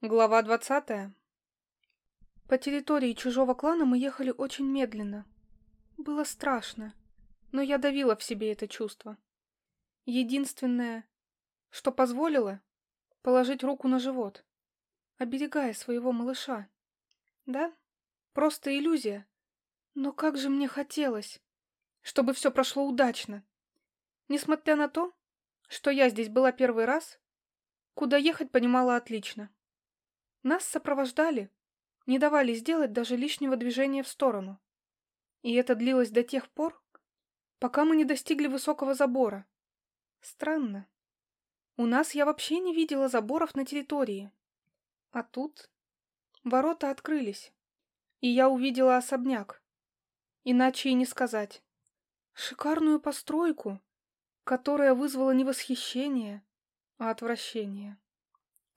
Глава двадцатая. По территории чужого клана мы ехали очень медленно. Было страшно, но я давила в себе это чувство. Единственное, что позволило, положить руку на живот, оберегая своего малыша. Да, просто иллюзия. Но как же мне хотелось, чтобы все прошло удачно. Несмотря на то, что я здесь была первый раз, куда ехать понимала отлично. Нас сопровождали, не давали сделать даже лишнего движения в сторону. И это длилось до тех пор, пока мы не достигли высокого забора. Странно. У нас я вообще не видела заборов на территории. А тут ворота открылись, и я увидела особняк. Иначе и не сказать. Шикарную постройку, которая вызвала не восхищение, а отвращение.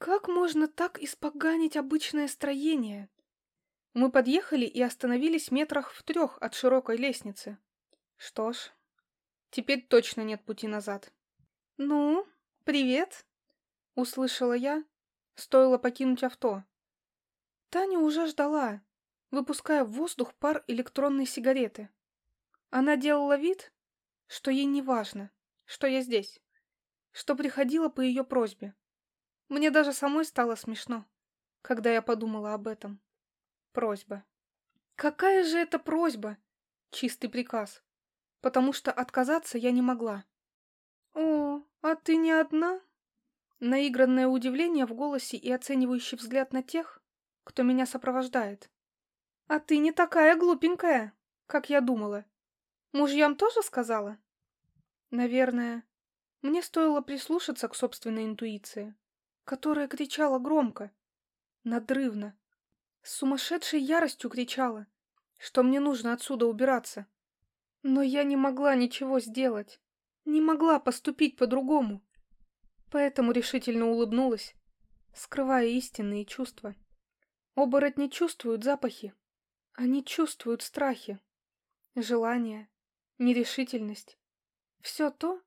Как можно так испоганить обычное строение? Мы подъехали и остановились метрах в трех от широкой лестницы. Что ж, теперь точно нет пути назад. «Ну, привет!» — услышала я, стоило покинуть авто. Таня уже ждала, выпуская в воздух пар электронной сигареты. Она делала вид, что ей не важно, что я здесь, что приходила по ее просьбе. Мне даже самой стало смешно, когда я подумала об этом. Просьба. Какая же это просьба? Чистый приказ. Потому что отказаться я не могла. О, а ты не одна? Наигранное удивление в голосе и оценивающий взгляд на тех, кто меня сопровождает. А ты не такая глупенькая, как я думала. Мужьям тоже сказала? Наверное, мне стоило прислушаться к собственной интуиции которая кричала громко, надрывно, с сумасшедшей яростью кричала, что мне нужно отсюда убираться. Но я не могла ничего сделать, не могла поступить по-другому. Поэтому решительно улыбнулась, скрывая истинные чувства. Оборотни чувствуют запахи. Они чувствуют страхи, желание, нерешительность. Все то,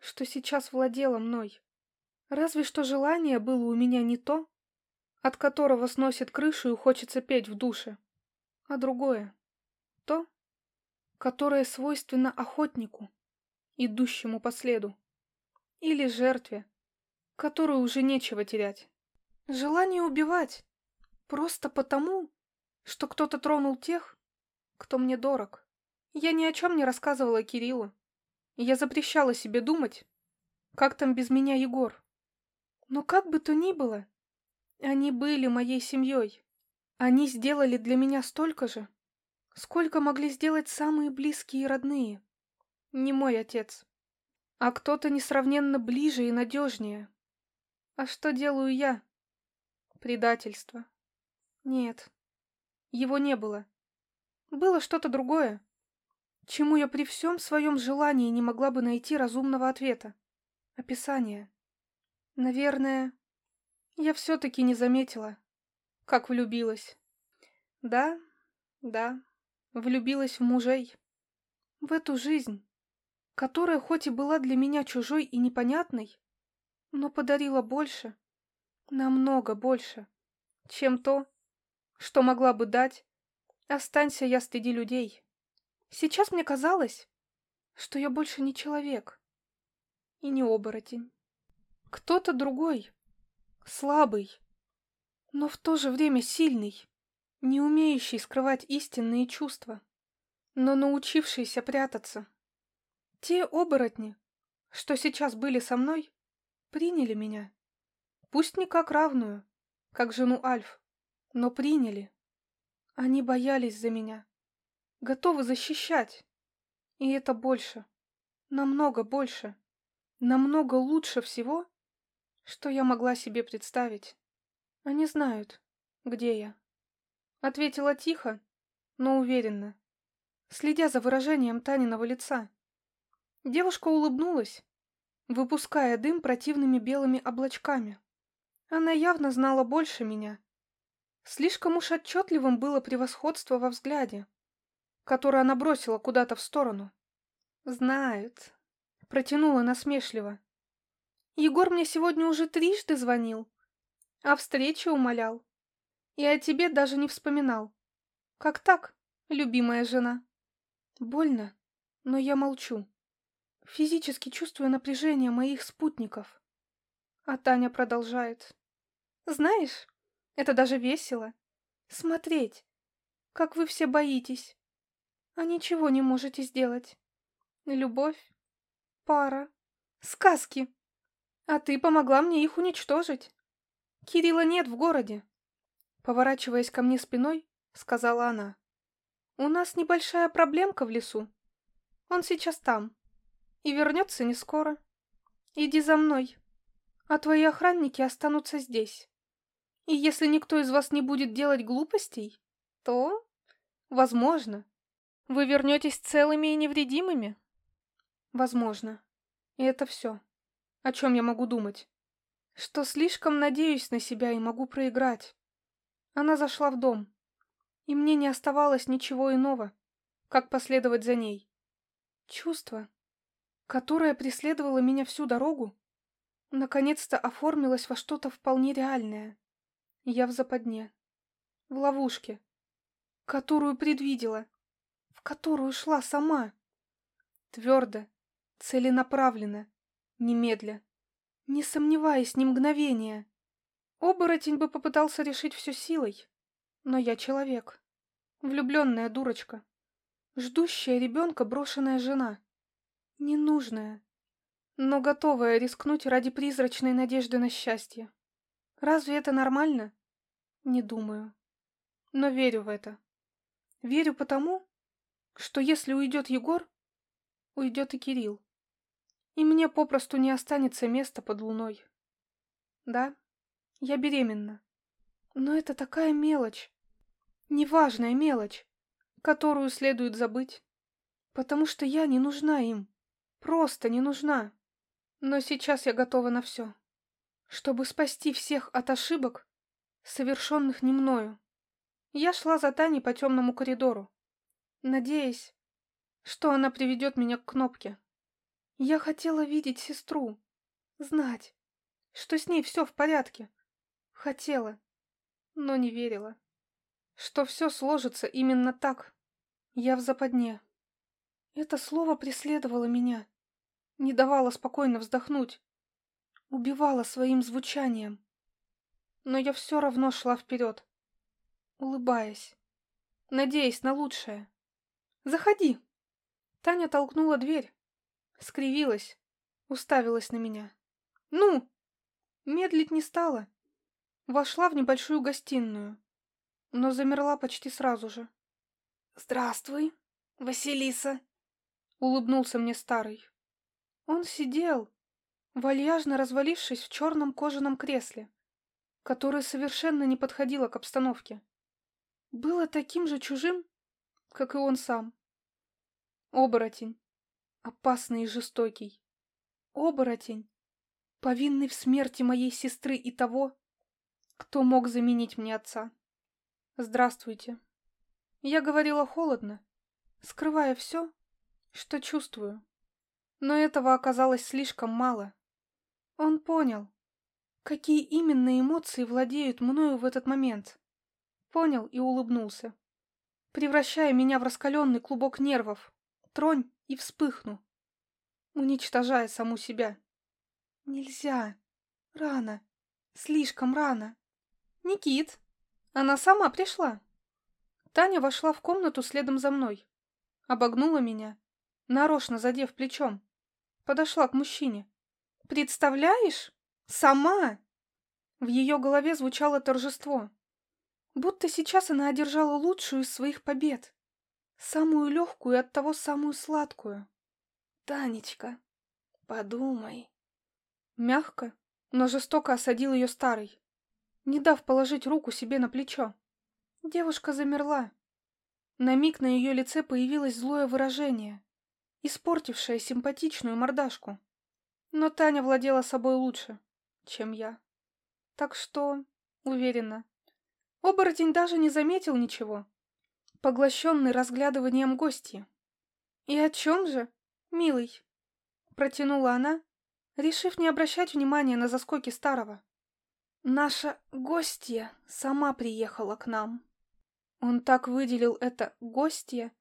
что сейчас владело мной. Разве что желание было у меня не то, от которого сносит крышу и хочется петь в душе, а другое. То, которое свойственно охотнику, идущему по следу, или жертве, которую уже нечего терять. Желание убивать, просто потому, что кто-то тронул тех, кто мне дорог. Я ни о чем не рассказывала Кириллу. Я запрещала себе думать, как там без меня Егор. Но как бы то ни было, они были моей семьей. Они сделали для меня столько же, сколько могли сделать самые близкие и родные. Не мой отец, а кто-то несравненно ближе и надежнее. А что делаю я? Предательство. Нет, его не было. Было что-то другое, чему я при всем своем желании не могла бы найти разумного ответа. Описание. Наверное, я все-таки не заметила, как влюбилась. Да, да, влюбилась в мужей. В эту жизнь, которая хоть и была для меня чужой и непонятной, но подарила больше, намного больше, чем то, что могла бы дать, останься я среди людей. Сейчас мне казалось, что я больше не человек и не оборотень. Кто-то другой, слабый, но в то же время сильный, не умеющий скрывать истинные чувства, но научившийся прятаться. Те оборотни, что сейчас были со мной, приняли меня. Пусть не как равную, как жену Альф, но приняли. Они боялись за меня, готовы защищать. И это больше, намного больше, намного лучше всего, что я могла себе представить? Они знают, где я. Ответила тихо, но уверенно, следя за выражением Таниного лица. Девушка улыбнулась, выпуская дым противными белыми облачками. Она явно знала больше меня. Слишком уж отчетливым было превосходство во взгляде, которое она бросила куда-то в сторону. «Знают», — протянула насмешливо. Егор мне сегодня уже трижды звонил. О встрече умолял. И о тебе даже не вспоминал. Как так, любимая жена? Больно, но я молчу. Физически чувствую напряжение моих спутников. А Таня продолжает. Знаешь, это даже весело. Смотреть, как вы все боитесь, а ничего не можете сделать. Любовь, пара, сказки. А ты помогла мне их уничтожить. Кирилла нет в городе. Поворачиваясь ко мне спиной, сказала она. У нас небольшая проблемка в лесу. Он сейчас там. И вернется не скоро. Иди за мной. А твои охранники останутся здесь. И если никто из вас не будет делать глупостей, то, возможно, вы вернетесь целыми и невредимыми. Возможно. И это все. О чем я могу думать? Что слишком надеюсь на себя и могу проиграть. Она зашла в дом, и мне не оставалось ничего иного, как последовать за ней. Чувство, которое преследовало меня всю дорогу, наконец-то оформилось во что-то вполне реальное. Я в западне. В ловушке. Которую предвидела. В которую шла сама. Твердо. Целенаправленно. Немедля. Не сомневаясь ни мгновения. Оборотень бы попытался решить все силой. Но я человек. Влюбленная дурочка. Ждущая ребенка брошенная жена. Ненужная. Но готовая рискнуть ради призрачной надежды на счастье. Разве это нормально? Не думаю. Но верю в это. Верю потому, что если уйдет Егор, уйдет и Кирилл. И мне попросту не останется места под луной. Да, я беременна. Но это такая мелочь. Неважная мелочь, которую следует забыть. Потому что я не нужна им. Просто не нужна. Но сейчас я готова на все чтобы спасти всех от ошибок, совершенных не мною. Я шла за Таней по темному коридору, надеясь, что она приведет меня к кнопке. Я хотела видеть сестру, знать, что с ней все в порядке. Хотела, но не верила, что все сложится именно так. Я в западне. Это слово преследовало меня, не давало спокойно вздохнуть убивала своим звучанием. Но я все равно шла вперед, улыбаясь, надеясь на лучшее. «Заходи!» Таня толкнула дверь, скривилась, уставилась на меня. «Ну!» Медлить не стала. Вошла в небольшую гостиную, но замерла почти сразу же. «Здравствуй, Василиса!» — улыбнулся мне старый. Он сидел, вальяжно развалившись в черном кожаном кресле, которое совершенно не подходило к обстановке. Было таким же чужим, как и он сам. Оборотень. Опасный и жестокий. Оборотень. Повинный в смерти моей сестры и того, кто мог заменить мне отца. Здравствуйте. Я говорила холодно, скрывая все, что чувствую. Но этого оказалось слишком мало. Он понял, какие именно эмоции владеют мною в этот момент. Понял и улыбнулся, превращая меня в раскаленный клубок нервов. Тронь и вспыхну, уничтожая саму себя. Нельзя. Рано. Слишком рано. Никит, она сама пришла. Таня вошла в комнату следом за мной. Обогнула меня, нарочно задев плечом. Подошла к мужчине. Представляешь? Сама!» В ее голове звучало торжество. Будто сейчас она одержала лучшую из своих побед. Самую легкую и оттого самую сладкую. «Танечка, подумай». Мягко, но жестоко осадил ее старый, не дав положить руку себе на плечо. Девушка замерла. На миг на ее лице появилось злое выражение, испортившее симпатичную мордашку. Но Таня владела собой лучше, чем я. Так что, уверена, оборотень даже не заметил ничего, поглощенный разглядыванием гостья. «И о чем же, милый?» — протянула она, решив не обращать внимания на заскоки старого. Наша гостья сама приехала к нам. Он так выделил это «гостья»,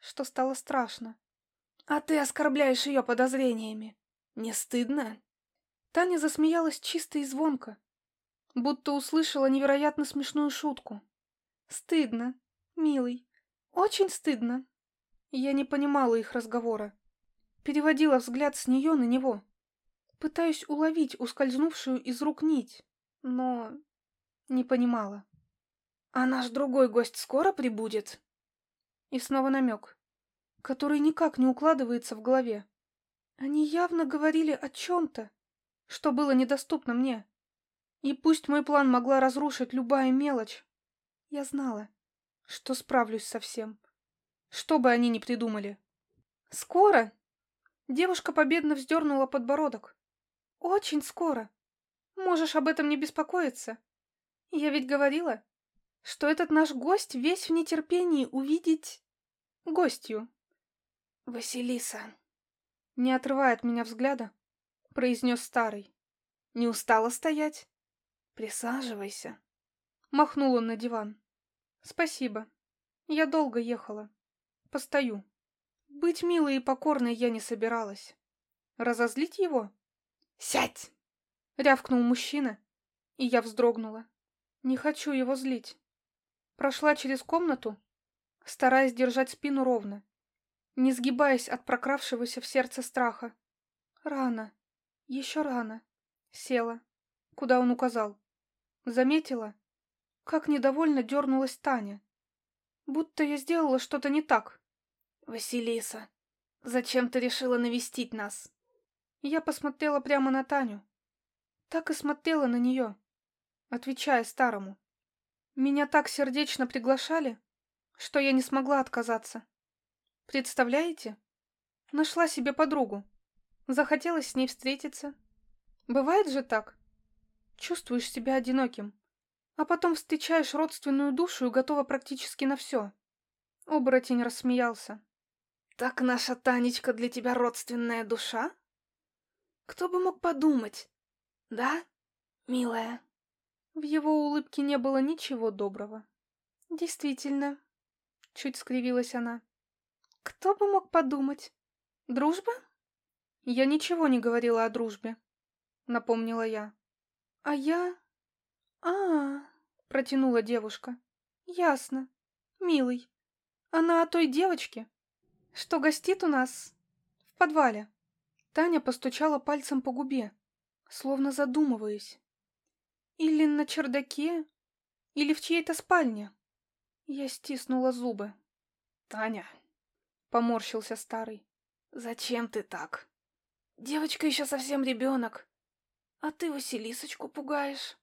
что стало страшно. А ты оскорбляешь ее подозрениями. Не стыдно? Таня засмеялась чисто и звонко, будто услышала невероятно смешную шутку. Стыдно, милый, очень стыдно. Я не понимала их разговора. Переводила взгляд с нее на него. Пытаюсь уловить ускользнувшую из рук нить, но не понимала. «А наш другой гость скоро прибудет?» И снова намек, который никак не укладывается в голове. Они явно говорили о чем-то, что было недоступно мне. И пусть мой план могла разрушить любая мелочь, я знала, что справлюсь со всем, что бы они ни придумали. «Скоро?» Девушка победно вздернула подбородок. «Очень скоро. Можешь об этом не беспокоиться. Я ведь говорила, что этот наш гость весь в нетерпении увидеть гостью. Василиса, не отрывая от меня взгляда, произнес старый. Не устала стоять? Присаживайся. Махнул он на диван. Спасибо. Я долго ехала. Постою. Быть милой и покорной я не собиралась. Разозлить его? Сядь! Рявкнул мужчина, и я вздрогнула. Не хочу его злить. Прошла через комнату, стараясь держать спину ровно, не сгибаясь от прокравшегося в сердце страха. Рано. Еще рано. Села. Куда он указал. Заметила, как недовольно дернулась Таня. Будто я сделала что-то не так. «Василиса, зачем ты решила навестить нас?» Я посмотрела прямо на Таню. Так и смотрела на нее, отвечая старому. Меня так сердечно приглашали, что я не смогла отказаться. Представляете? Нашла себе подругу. Захотелось с ней встретиться. Бывает же так. Чувствуешь себя одиноким, а потом встречаешь родственную душу и готова практически на все. Оборотень рассмеялся. Так наша Танечка для тебя родственная душа? Кто бы мог подумать? Да, милая? В его улыбке не было ничего доброго. Действительно, чуть скривилась она. Кто бы мог подумать? Дружба? Я ничего не говорила о дружбе, напомнила я. А я... А, -а, -а протянула девушка. Ясно. Милый. Она о той девочке, что гостит у нас в подвале. Таня постучала пальцем по губе, словно задумываясь. Или на чердаке, или в чьей-то спальне. Я стиснула зубы. Таня, поморщился старый. Зачем ты так? Девочка еще совсем ребенок. А ты Василисочку пугаешь.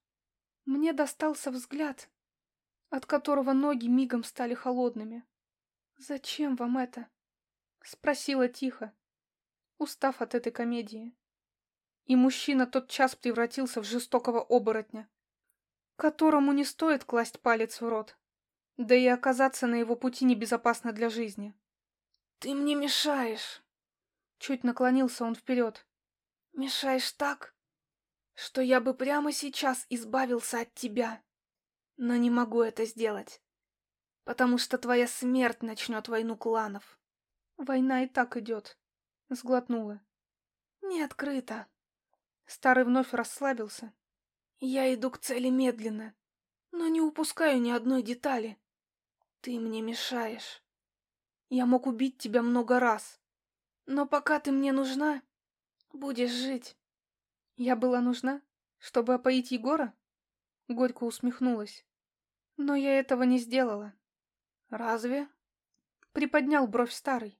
Мне достался взгляд, от которого ноги мигом стали холодными. Зачем вам это? Спросила тихо, устав от этой комедии и мужчина тот час превратился в жестокого оборотня, которому не стоит класть палец в рот, да и оказаться на его пути небезопасно для жизни. «Ты мне мешаешь!» Чуть наклонился он вперед. «Мешаешь так, что я бы прямо сейчас избавился от тебя, но не могу это сделать, потому что твоя смерть начнет войну кланов». «Война и так идет», — сглотнула. «Не открыто», Старый вновь расслабился. Я иду к цели медленно, но не упускаю ни одной детали. Ты мне мешаешь. Я мог убить тебя много раз, но пока ты мне нужна, будешь жить. Я была нужна, чтобы опоить Егора? Горько усмехнулась. Но я этого не сделала. Разве? Приподнял бровь старый.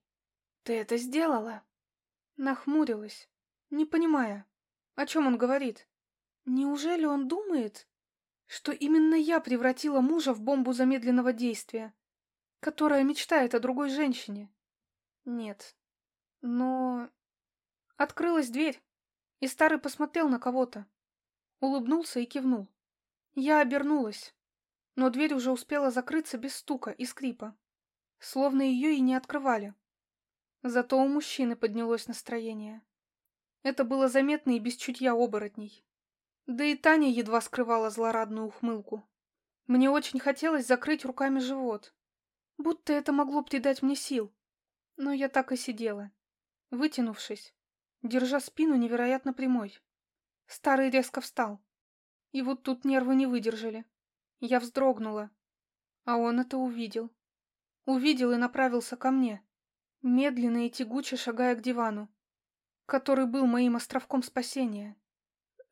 Ты это сделала? Нахмурилась, не понимая. О чем он говорит? Неужели он думает, что именно я превратила мужа в бомбу замедленного действия, которая мечтает о другой женщине? Нет. Но... Открылась дверь, и старый посмотрел на кого-то. Улыбнулся и кивнул. Я обернулась, но дверь уже успела закрыться без стука и скрипа, словно ее и не открывали. Зато у мужчины поднялось настроение. Это было заметно и без чутья оборотней. Да и Таня едва скрывала злорадную ухмылку. Мне очень хотелось закрыть руками живот, будто это могло придать мне сил. Но я так и сидела, вытянувшись, держа спину невероятно прямой. Старый резко встал. И вот тут нервы не выдержали. Я вздрогнула. А он это увидел. Увидел и направился ко мне, медленно и тягуче шагая к дивану, который был моим островком спасения.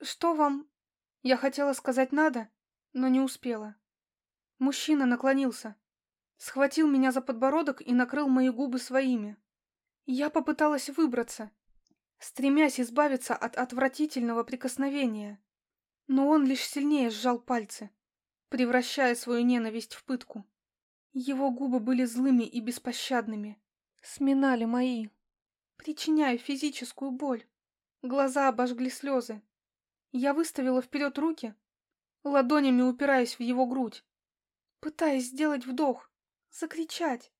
«Что вам...» Я хотела сказать «надо», но не успела. Мужчина наклонился, схватил меня за подбородок и накрыл мои губы своими. Я попыталась выбраться, стремясь избавиться от отвратительного прикосновения. Но он лишь сильнее сжал пальцы, превращая свою ненависть в пытку. Его губы были злыми и беспощадными, сминали мои, причиняя физическую боль. Глаза обожгли слезы. Я выставила вперед руки, ладонями упираясь в его грудь, пытаясь сделать вдох, закричать,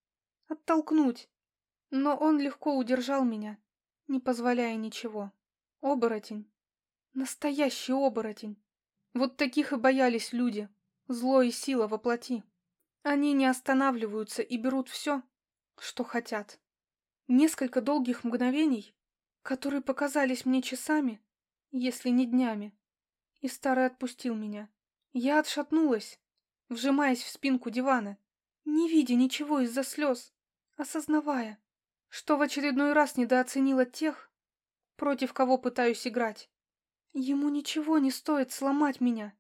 оттолкнуть. Но он легко удержал меня, не позволяя ничего. Оборотень. Настоящий оборотень. Вот таких и боялись люди. Зло и сила воплоти. Они не останавливаются и берут все, что хотят. Несколько долгих мгновений, которые показались мне часами, если не днями, и старый отпустил меня. Я отшатнулась, вжимаясь в спинку дивана, не видя ничего из-за слез, осознавая, что в очередной раз недооценила тех, против кого пытаюсь играть. Ему ничего не стоит сломать меня,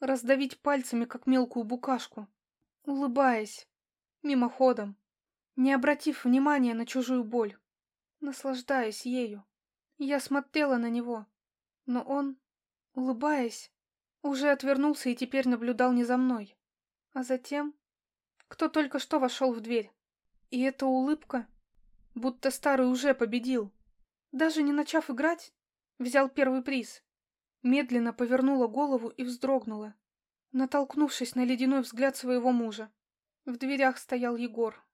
раздавить пальцами, как мелкую букашку, улыбаясь, мимоходом, не обратив внимания на чужую боль, наслаждаясь ею. Я смотрела на него, но он, улыбаясь, уже отвернулся и теперь наблюдал не за мной, а за тем, кто только что вошел в дверь. И эта улыбка будто старый уже победил. Даже не начав играть, взял первый приз. Медленно повернула голову и вздрогнула, натолкнувшись на ледяной взгляд своего мужа. В дверях стоял Егор.